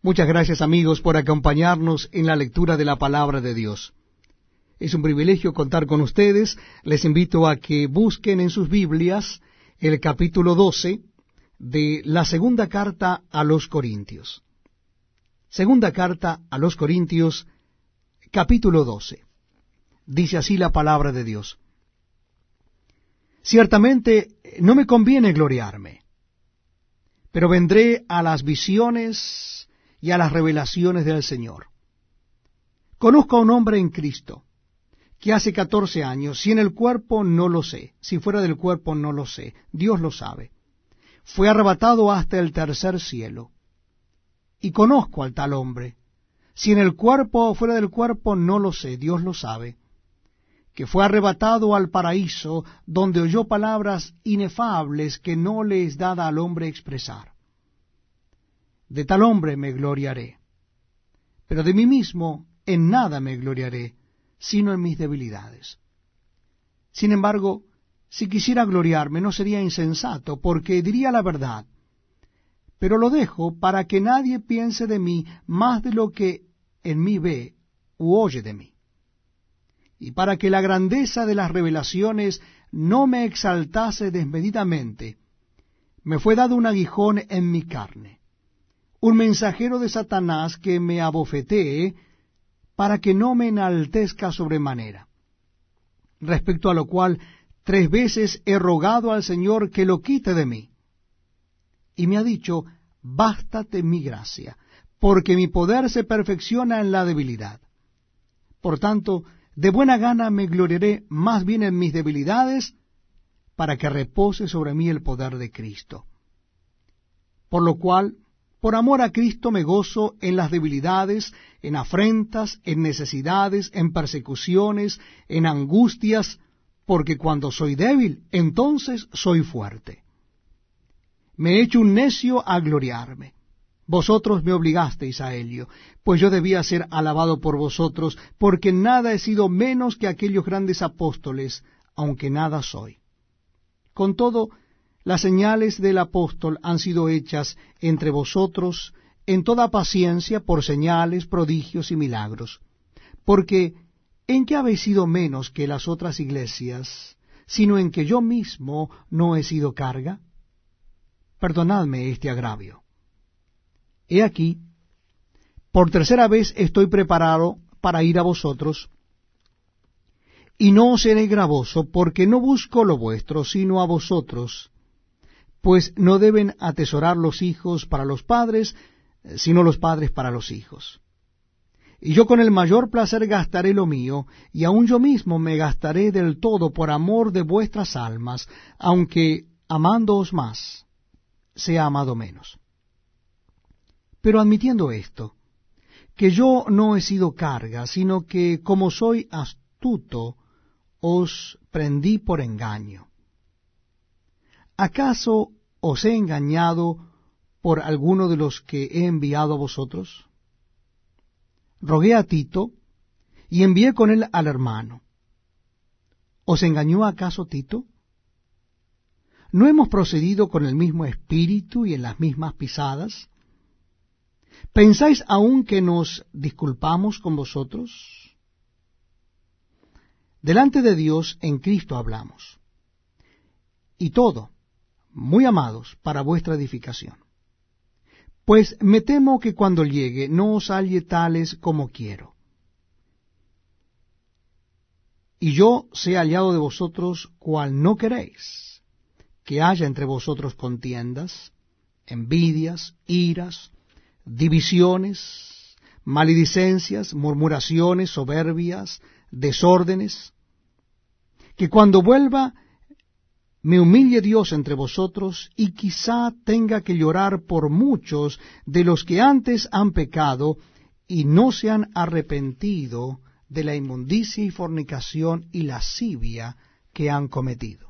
Muchas gracias amigos por acompañarnos en la lectura de la palabra de Dios. Es un privilegio contar con ustedes. Les invito a que busquen en sus Biblias el capítulo 12 de la segunda carta a los Corintios. Segunda carta a los Corintios, capítulo 12. Dice así la palabra de Dios. Ciertamente no me conviene gloriarme, pero vendré a las visiones y a las revelaciones del Señor. Conozco a un hombre en Cristo, que hace catorce años, si en el cuerpo no lo sé, si fuera del cuerpo no lo sé, Dios lo sabe, fue arrebatado hasta el tercer cielo. Y conozco al tal hombre, si en el cuerpo o fuera del cuerpo no lo sé, Dios lo sabe, que fue arrebatado al paraíso, donde oyó palabras inefables que no le es dada al hombre expresar de tal hombre me gloriaré. Pero de mí mismo en nada me gloriaré, sino en mis debilidades. Sin embargo, si quisiera gloriarme no sería insensato, porque diría la verdad. Pero lo dejo para que nadie piense de mí más de lo que en mí ve u oye de mí. Y para que la grandeza de las revelaciones no me exaltase desmedidamente, me fue dado un aguijón en mi carne un mensajero de Satanás que me abofetee para que no me enaltezca sobremanera. Respecto a lo cual tres veces he rogado al Señor que lo quite de mí. Y me ha dicho, bástate mi gracia, porque mi poder se perfecciona en la debilidad. Por tanto, de buena gana me gloriaré más bien en mis debilidades, para que repose sobre mí el poder de Cristo. Por lo cual, por amor a Cristo me gozo en las debilidades, en afrentas, en necesidades, en persecuciones, en angustias, porque cuando soy débil, entonces soy fuerte. Me he hecho un necio a gloriarme. Vosotros me obligasteis a ello, pues yo debía ser alabado por vosotros, porque nada he sido menos que aquellos grandes apóstoles, aunque nada soy. Con todo, las señales del apóstol han sido hechas entre vosotros en toda paciencia por señales, prodigios y milagros. Porque, ¿en qué habéis sido menos que las otras iglesias, sino en que yo mismo no he sido carga? Perdonadme este agravio. He aquí, por tercera vez estoy preparado para ir a vosotros, y no seré gravoso, porque no busco lo vuestro, sino a vosotros, pues no deben atesorar los hijos para los padres, sino los padres para los hijos. Y yo con el mayor placer gastaré lo mío, y aun yo mismo me gastaré del todo por amor de vuestras almas, aunque amándoos más, sea amado menos. Pero admitiendo esto, que yo no he sido carga, sino que como soy astuto, os prendí por engaño. ¿Acaso os he engañado por alguno de los que he enviado a vosotros? Rogué a Tito y envié con él al hermano. ¿Os engañó acaso Tito? ¿No hemos procedido con el mismo espíritu y en las mismas pisadas? ¿Pensáis aún que nos disculpamos con vosotros? Delante de Dios en Cristo hablamos. Y todo, muy amados, para vuestra edificación. Pues me temo que cuando llegue no os halle tales como quiero. Y yo sea hallado de vosotros cual no queréis, que haya entre vosotros contiendas, envidias, iras, divisiones, maledicencias, murmuraciones, soberbias, desórdenes, que cuando vuelva me humille Dios entre vosotros, y quizá tenga que llorar por muchos de los que antes han pecado y no se han arrepentido de la inmundicia y fornicación y lascivia que han cometido.